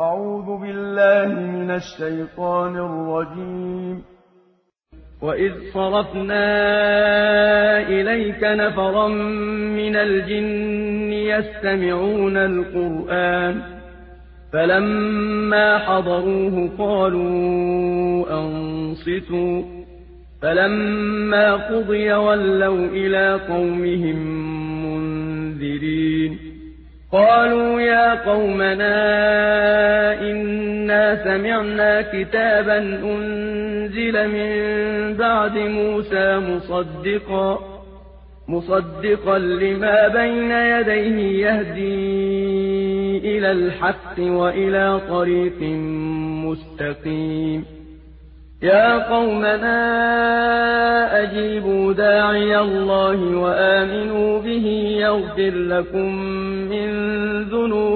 أعوذ بالله من الشيطان الرجيم. وإذ صرفنا إليك نفرا من الجن يستمعون القرآن فلما حضروه قالوا أنصتوا فلما قضي ولوا إلى قومهم منذرين قالوا يا قومنا سمعنا كتابا أنزل من بعد موسى مصدقا مصدقا لما بين يديه يهدي إلى الحق وإلى طريق مستقيم. يا قومنا أجيبوا داعي الله وآمنوا به يغفر لكم من